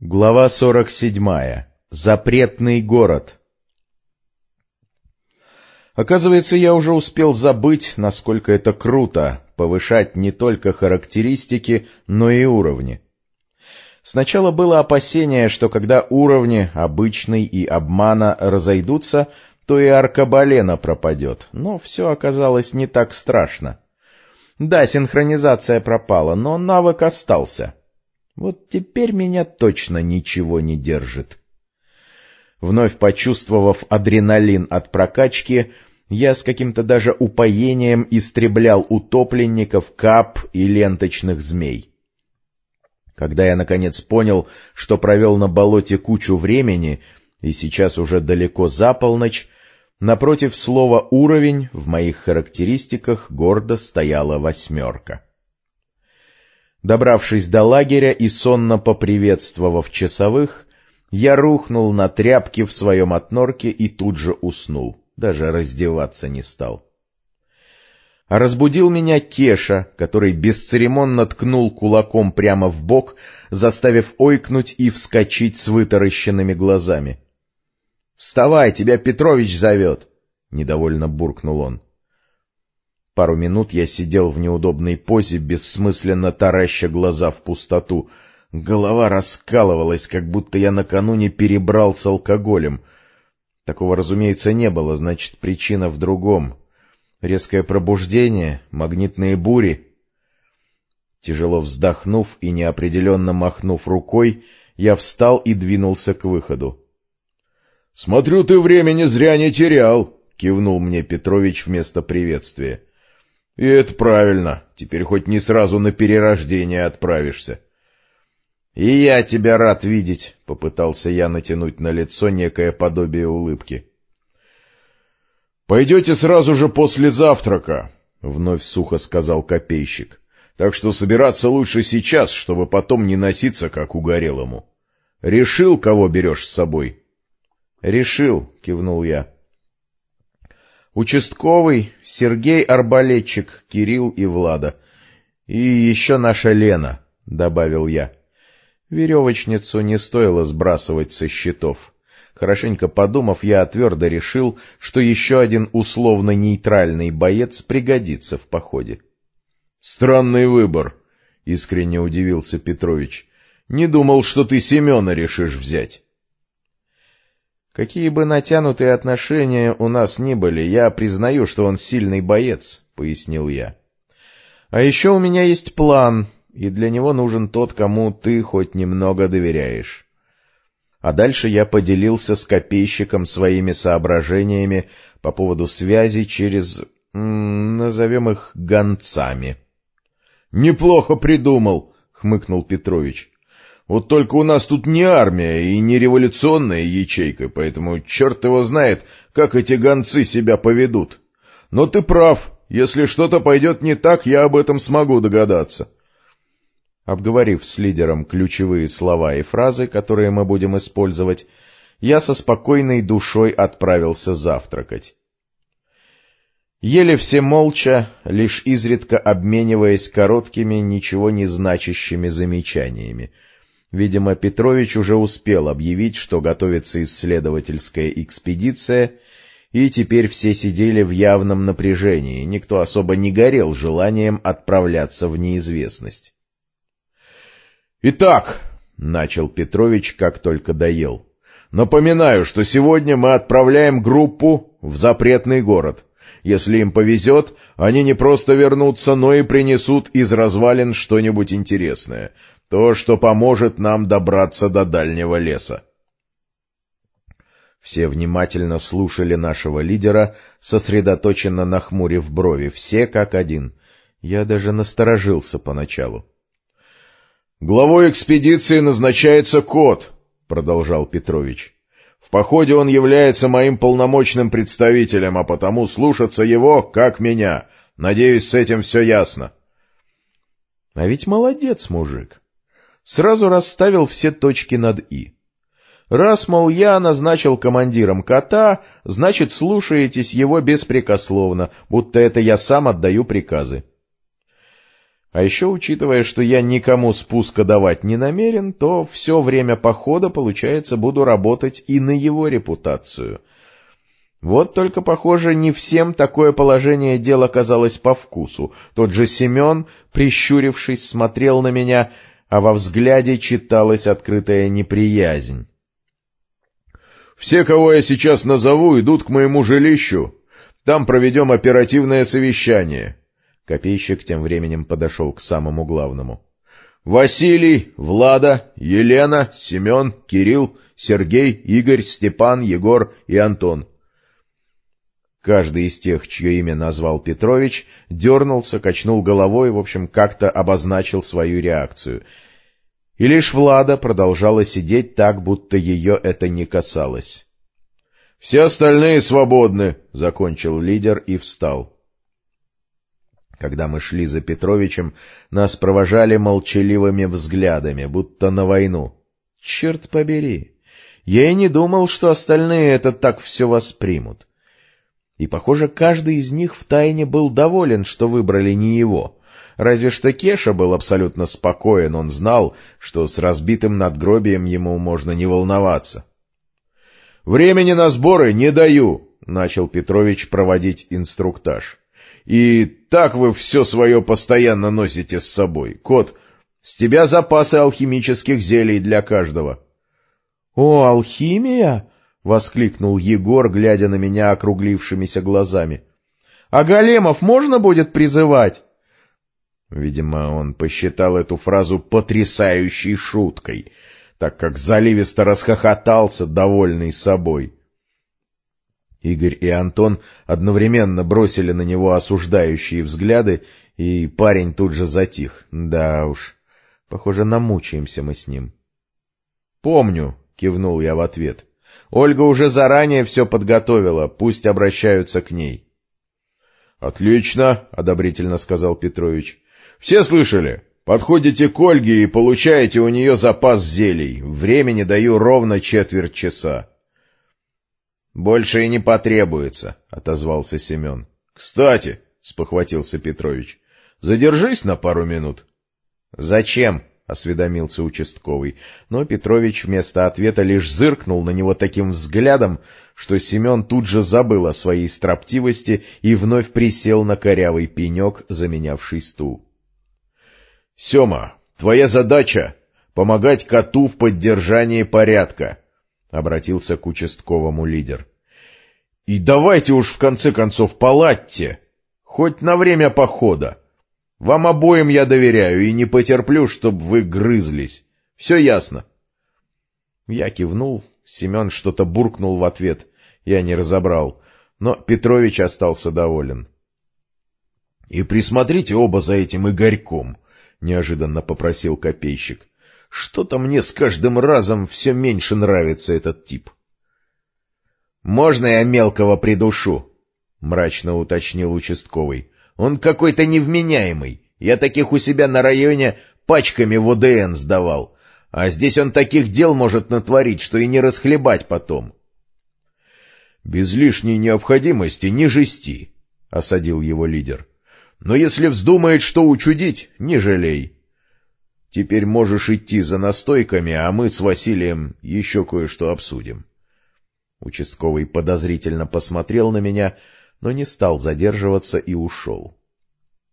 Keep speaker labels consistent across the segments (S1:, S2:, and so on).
S1: Глава 47. Запретный город. Оказывается, я уже успел забыть, насколько это круто повышать не только характеристики, но и уровни. Сначала было опасение, что когда уровни обычный и обмана разойдутся, то и аркабалена пропадет, но все оказалось не так страшно. Да, синхронизация пропала, но навык остался — вот теперь меня точно ничего не держит. Вновь почувствовав адреналин от прокачки, я с каким-то даже упоением истреблял утопленников, кап и ленточных змей. Когда я наконец понял, что провел на болоте кучу времени, и сейчас уже далеко за полночь, напротив слова «уровень» в моих характеристиках гордо стояла восьмерка. Добравшись до лагеря и сонно поприветствовав часовых, я рухнул на тряпки в своем отнорке и тут же уснул, даже раздеваться не стал. А разбудил меня Кеша, который бесцеремонно ткнул кулаком прямо в бок, заставив ойкнуть и вскочить с вытаращенными глазами. — Вставай, тебя Петрович зовет! — недовольно буркнул он. Пару минут я сидел в неудобной позе, бессмысленно тараща глаза в пустоту. Голова раскалывалась, как будто я накануне перебрал с алкоголем. Такого, разумеется, не было, значит, причина в другом. Резкое пробуждение, магнитные бури. Тяжело вздохнув и неопределенно махнув рукой, я встал и двинулся к выходу. — Смотрю, ты времени зря не терял, — кивнул мне Петрович вместо приветствия. И это правильно, теперь хоть не сразу на перерождение отправишься. — И я тебя рад видеть, — попытался я натянуть на лицо некое подобие улыбки. — Пойдете сразу же после завтрака, — вновь сухо сказал копейщик. — Так что собираться лучше сейчас, чтобы потом не носиться, как угорелому. Решил, кого берешь с собой? — Решил, — кивнул я. — Участковый, Сергей Арбалетчик, Кирилл и Влада. И еще наша Лена, — добавил я. Веревочницу не стоило сбрасывать со счетов. Хорошенько подумав, я твердо решил, что еще один условно-нейтральный боец пригодится в походе. — Странный выбор, — искренне удивился Петрович. — Не думал, что ты Семена решишь взять. Какие бы натянутые отношения у нас ни были, я признаю, что он сильный боец, — пояснил я. А еще у меня есть план, и для него нужен тот, кому ты хоть немного доверяешь. А дальше я поделился с копейщиком своими соображениями по поводу связи через, назовем их, гонцами. — Неплохо придумал, — хмыкнул Петрович. Вот только у нас тут не армия и не революционная ячейка, поэтому черт его знает, как эти гонцы себя поведут. Но ты прав, если что-то пойдет не так, я об этом смогу догадаться. Обговорив с лидером ключевые слова и фразы, которые мы будем использовать, я со спокойной душой отправился завтракать. Ели все молча, лишь изредка обмениваясь короткими, ничего не значащими замечаниями — Видимо, Петрович уже успел объявить, что готовится исследовательская экспедиция, и теперь все сидели в явном напряжении, никто особо не горел желанием отправляться в неизвестность. «Итак», — начал Петрович, как только доел, — «напоминаю, что сегодня мы отправляем группу в запретный город. Если им повезет, они не просто вернутся, но и принесут из развалин что-нибудь интересное, то, что поможет нам добраться до дальнего леса. Все внимательно слушали нашего лидера, сосредоточенно нахмурив брови, все как один. Я даже насторожился поначалу. — Главой экспедиции назначается кот, — продолжал Петрович. — В походе он является моим полномочным представителем, а потому слушаться его, как меня. Надеюсь, с этим все ясно. — А ведь молодец, мужик сразу расставил все точки над «и». Раз, мол, я назначил командиром кота, значит, слушаетесь его беспрекословно, будто это я сам отдаю приказы. А еще, учитывая, что я никому спуска давать не намерен, то все время похода, получается, буду работать и на его репутацию. Вот только, похоже, не всем такое положение дел оказалось по вкусу. Тот же Семен, прищурившись, смотрел на меня, а во взгляде читалась открытая неприязнь.
S2: «Все, кого я сейчас назову, идут к моему жилищу. Там проведем оперативное совещание».
S1: Копейщик тем временем подошел к самому главному.
S2: «Василий, Влада, Елена, Семен, Кирилл, Сергей, Игорь, Степан, Егор и Антон».
S1: Каждый из тех, чье имя назвал Петрович, дернулся, качнул головой, в общем, как-то обозначил свою реакцию. И лишь Влада продолжала сидеть так, будто ее это не касалось.
S2: — Все остальные свободны, — закончил лидер и встал.
S1: Когда мы шли за Петровичем, нас провожали молчаливыми взглядами, будто на войну. Черт побери! Я и не думал, что остальные это так все воспримут. И, похоже, каждый из них втайне был доволен, что выбрали не его. Разве что Кеша был абсолютно спокоен, он знал, что с разбитым надгробием ему можно не волноваться.
S2: — Времени на сборы не даю, — начал Петрович проводить инструктаж. — И так вы все свое постоянно носите с собой. Кот, с тебя запасы алхимических зелий для каждого.
S3: — О, алхимия? — воскликнул Егор, глядя на меня округлившимися глазами. — А големов можно будет призывать?
S1: Видимо, он посчитал эту фразу потрясающей шуткой, так как заливисто расхохотался, довольный собой. Игорь и Антон одновременно бросили на него осуждающие взгляды, и парень тут же затих. Да уж, похоже, намучаемся мы с ним. — Помню, — кивнул я в ответ. Ольга уже заранее все подготовила, пусть обращаются к ней.
S2: — Отлично, — одобрительно сказал Петрович. — Все слышали? Подходите к Ольге и получаете у нее запас зелий. Времени даю ровно четверть часа.
S1: — Больше и не потребуется, — отозвался Семен.
S2: — Кстати, — спохватился Петрович, — задержись на пару минут.
S1: — Зачем? — осведомился участковый, но Петрович вместо ответа лишь зыркнул на него таким взглядом, что Семен тут же забыл о своей строптивости и вновь присел на корявый пенек, заменявший стул.
S2: — Сема, твоя задача — помогать коту в поддержании порядка, — обратился к участковому лидер. — И давайте уж в конце концов поладьте, хоть на время похода. Вам обоим я доверяю и не потерплю, чтобы вы грызлись. Все ясно?
S1: Я кивнул, Семен что-то буркнул в ответ, я не разобрал, но Петрович остался доволен.
S2: — И присмотрите оба за этим Игорьком, — неожиданно попросил копейщик. — Что-то мне с каждым разом все меньше нравится этот тип.
S1: — Можно я мелкого придушу? — мрачно уточнил участковый. Он какой-то невменяемый. Я таких у себя на районе пачками в ОДН сдавал. А здесь он таких дел может натворить, что и не расхлебать потом.
S2: — Без лишней необходимости не жести, — осадил его лидер. — Но если вздумает что учудить, не жалей. Теперь можешь идти за настойками, а мы с Василием еще кое-что обсудим.
S1: Участковый подозрительно посмотрел на меня, — но не стал задерживаться и ушел.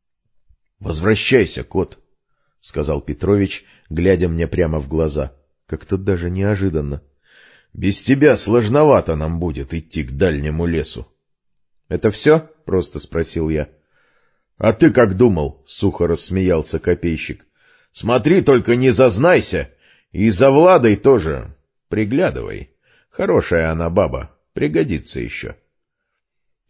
S2: — Возвращайся, кот, — сказал Петрович, глядя мне прямо в глаза. Как-то даже неожиданно. — Без тебя сложновато нам будет идти к дальнему лесу.
S1: — Это все? — просто спросил я.
S2: — А ты как думал? — сухо рассмеялся копейщик. — Смотри, только не зазнайся. И за Владой тоже приглядывай. Хорошая она баба, пригодится еще.
S1: ——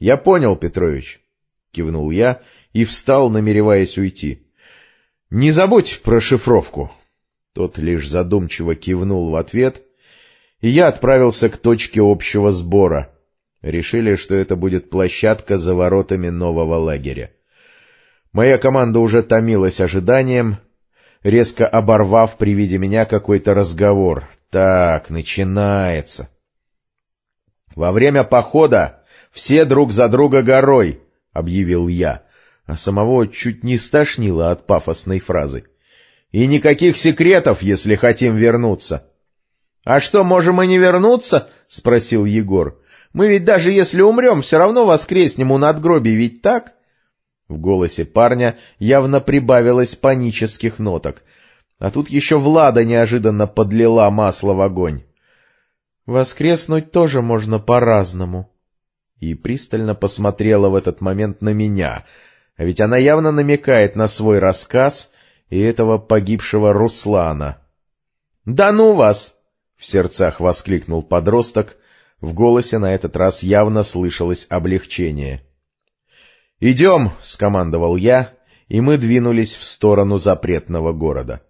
S1: Я понял, Петрович, — кивнул я и встал, намереваясь уйти. — Не забудь про шифровку. Тот лишь задумчиво кивнул в ответ, и я отправился к точке общего сбора. Решили, что это будет площадка за воротами нового лагеря. Моя команда уже томилась ожиданием, резко оборвав при виде меня какой-то разговор. Так, начинается. Во время похода все друг за друга горой, — объявил я. а самого чуть не стошнило от пафосной фразы. И никаких секретов, если хотим вернуться. — А что, можем и не вернуться? — спросил Егор. — Мы ведь даже если умрем, все равно воскреснем у надгробий, ведь так? В голосе парня явно прибавилось панических ноток. А тут еще Влада неожиданно подлила масло в огонь. — Воскреснуть тоже можно по-разному. И пристально посмотрела в этот момент на меня, а ведь она явно намекает на свой рассказ и этого погибшего Руслана. — Да ну вас! — в сердцах воскликнул подросток, в голосе на этот раз явно слышалось облегчение. — Идем! — скомандовал я, и мы двинулись в сторону запретного города.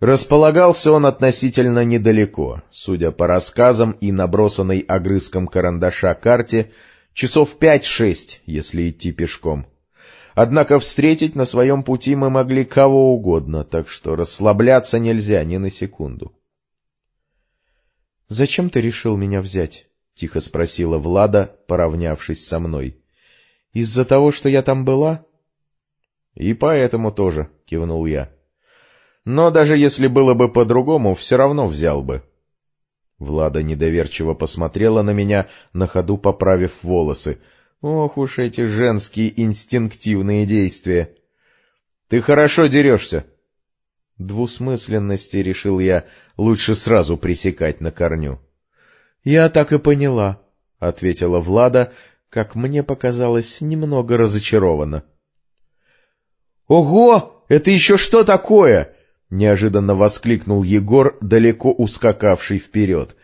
S1: Располагался он относительно недалеко, судя по рассказам и набросанной огрызком карандаша карте, часов пять-шесть, если идти пешком. — Однако встретить на своем пути мы могли кого угодно, так что расслабляться нельзя ни на секунду. — Зачем ты решил меня взять? — тихо спросила Влада, поравнявшись со мной. — Из-за того, что я там была? — И поэтому тоже, — кивнул я. — Но даже если было бы по-другому, все равно взял бы. Влада недоверчиво посмотрела на меня, на ходу поправив волосы — Ох уж эти женские инстинктивные действия. Ты хорошо дерешься. Двусмысленности, решил я, лучше сразу пресекать на корню. Я так и поняла, — ответила Влада, как мне показалось, немного разочарованно. — Ого! Это еще что такое? — неожиданно воскликнул Егор, далеко ускакавший вперед.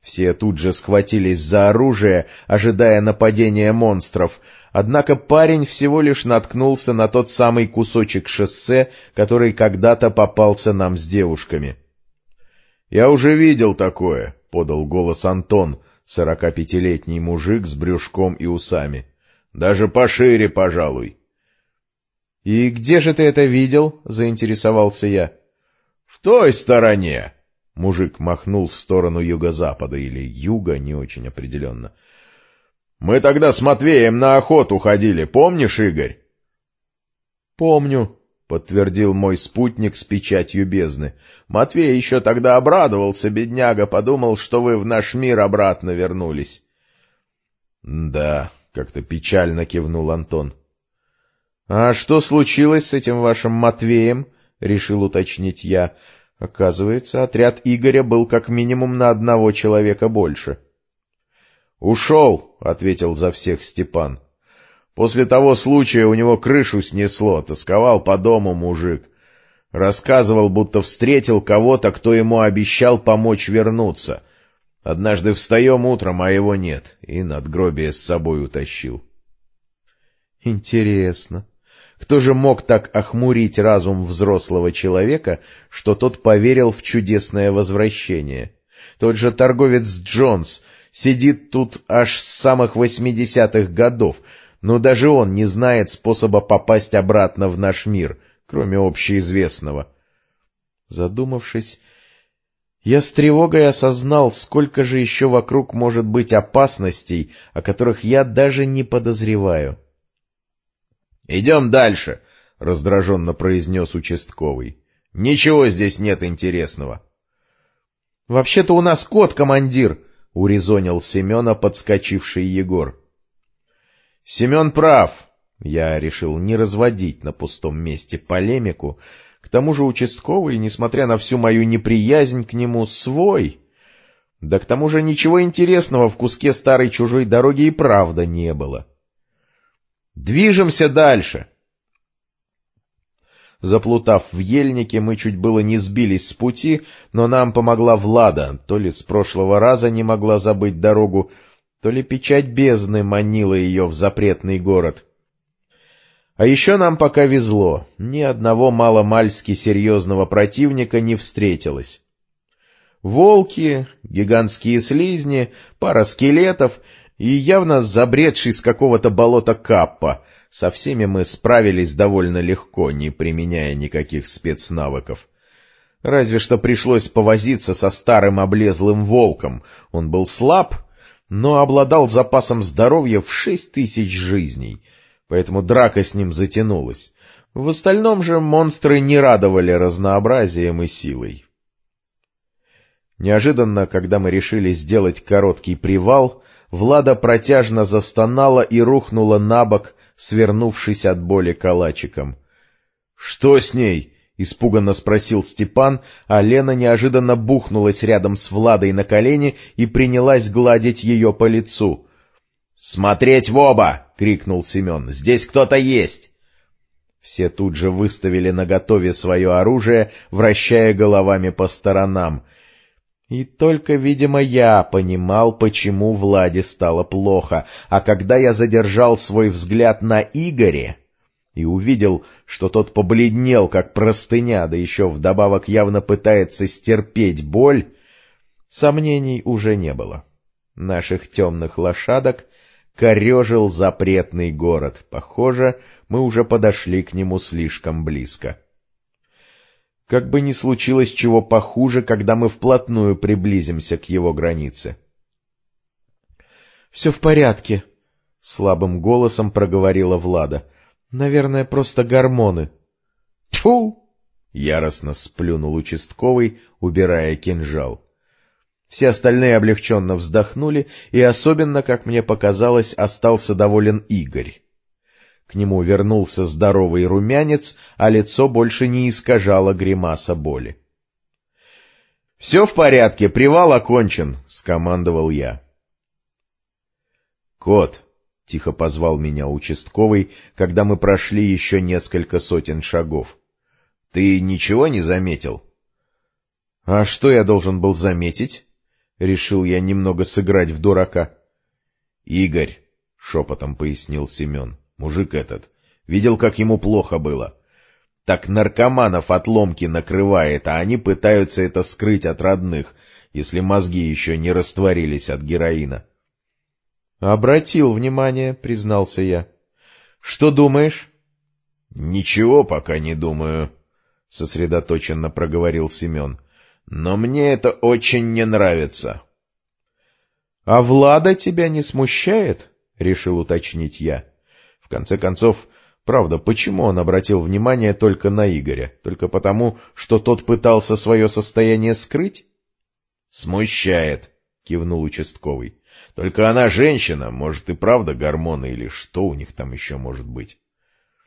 S1: Все тут же схватились за оружие, ожидая нападения монстров, однако парень всего лишь наткнулся на тот самый кусочек шоссе, который когда-то попался нам с девушками. — Я уже видел такое, — подал голос Антон, сорокапятилетний мужик с брюшком и усами. — Даже пошире, пожалуй. — И где же ты это видел? — заинтересовался я. — В той стороне, Мужик махнул в сторону юго-запада или юга, не очень определенно. — Мы тогда с Матвеем на охоту ходили, помнишь, Игорь? — Помню, — подтвердил мой спутник с печатью бездны. — Матвей еще тогда обрадовался, бедняга, подумал, что вы в наш мир обратно вернулись. — Да, — как-то печально кивнул Антон. — А что случилось с этим вашим Матвеем? — решил уточнить я. Оказывается, отряд Игоря был как минимум на одного человека больше. «Ушел», — ответил за всех Степан. «После того случая у него крышу снесло, тосковал по дому мужик. Рассказывал, будто встретил кого-то, кто ему обещал помочь вернуться. Однажды встаем утром, а его нет, и надгробие с собой утащил». «Интересно», кто же мог так охмурить разум взрослого человека, что тот поверил в чудесное возвращение? Тот же торговец Джонс сидит тут аж с самых восьмидесятых годов, но даже он не знает способа попасть обратно в наш мир, кроме общеизвестного. Задумавшись, я с тревогой осознал, сколько же еще вокруг может быть опасностей, о которых я даже не подозреваю. —— Идем дальше, — раздраженно произнес участковый. — Ничего здесь нет интересного. — Вообще-то у нас кот, командир, — урезонил Семена подскочивший Егор. — Семен прав. Я решил не разводить на пустом месте полемику. К тому же участковый, несмотря на всю мою неприязнь к нему, свой. Да к тому же ничего интересного в куске старой чужой дороги и правда не было. — Движемся дальше. Заплутав в ельнике, мы чуть было не сбились с пути, но нам помогла Влада, то ли с прошлого раза не могла забыть дорогу, то ли печать бездны манила ее в запретный город. А еще нам пока везло, ни одного маломальски серьезного противника не встретилось. Волки, гигантские слизни, пара скелетов — и явно забредший с какого-то болота Каппа. Со всеми мы справились довольно легко, не применяя никаких спецнавыков. Разве что пришлось повозиться со старым облезлым волком. Он был слаб, но обладал запасом здоровья в шесть тысяч жизней, поэтому драка с ним затянулась. В остальном же монстры не радовали разнообразием и силой. Неожиданно, когда мы решили сделать короткий привал, Влада протяжно застонала и рухнула на бок, свернувшись от боли калачиком. — Что с ней? — испуганно спросил Степан, а Лена неожиданно бухнулась рядом с Владой на колени и принялась гладить ее по лицу. — Смотреть в оба! — крикнул Семен. — Здесь кто-то есть! Все тут же выставили наготове свое оружие, вращая головами по сторонам — и только, видимо, я понимал, почему Владе стало плохо, а когда я задержал свой взгляд на Игоре и увидел, что тот побледнел, как простыня, да еще вдобавок явно пытается стерпеть боль, сомнений уже не было. Наших темных лошадок корежил запретный город. Похоже, мы уже подошли к нему слишком близко. — как бы ни случилось чего похуже, когда мы вплотную приблизимся к его границе. — Все в порядке, — слабым голосом проговорила Влада. — Наверное, просто гормоны. — Тьфу! — яростно сплюнул участковый, убирая кинжал. Все остальные облегченно вздохнули, и особенно, как мне показалось, остался доволен Игорь. К нему вернулся здоровый румянец, а лицо больше не искажало гримаса боли. — Все в порядке, привал окончен, — скомандовал я. — Кот, — тихо позвал меня участковый, когда мы прошли еще несколько сотен шагов. — Ты ничего не заметил? — А что я должен был заметить? — решил я немного сыграть в дурака. — Игорь, — шепотом пояснил Семен. — Мужик этот. Видел, как ему плохо было. Так наркоманов отломки накрывает, а они пытаются это скрыть от родных, если мозги еще не растворились от героина. — Обратил внимание, — признался я. — Что думаешь? — Ничего пока не думаю, — сосредоточенно проговорил Семен. — Но мне это очень не нравится. — А Влада тебя не смущает? — решил уточнить я. — конце концов, правда, почему он обратил внимание только на Игоря? Только потому, что тот пытался свое состояние скрыть? — Смущает, — кивнул участковый. — Только она женщина, может и правда гормоны или что у них там еще может быть.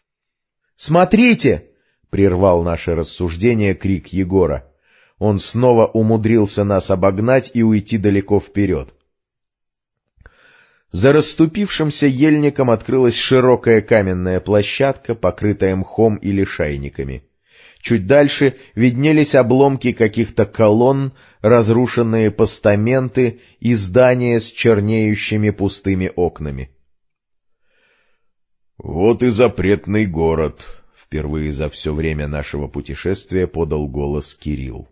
S1: — Смотрите! — прервал наше рассуждение крик Егора. Он снова умудрился нас обогнать и уйти далеко вперед. За расступившимся ельником открылась широкая каменная площадка, покрытая мхом и лишайниками. Чуть дальше виднелись обломки каких-то колонн, разрушенные постаменты и здания с чернеющими пустыми окнами. — Вот и запретный город, — впервые за все время нашего путешествия подал голос Кирилл.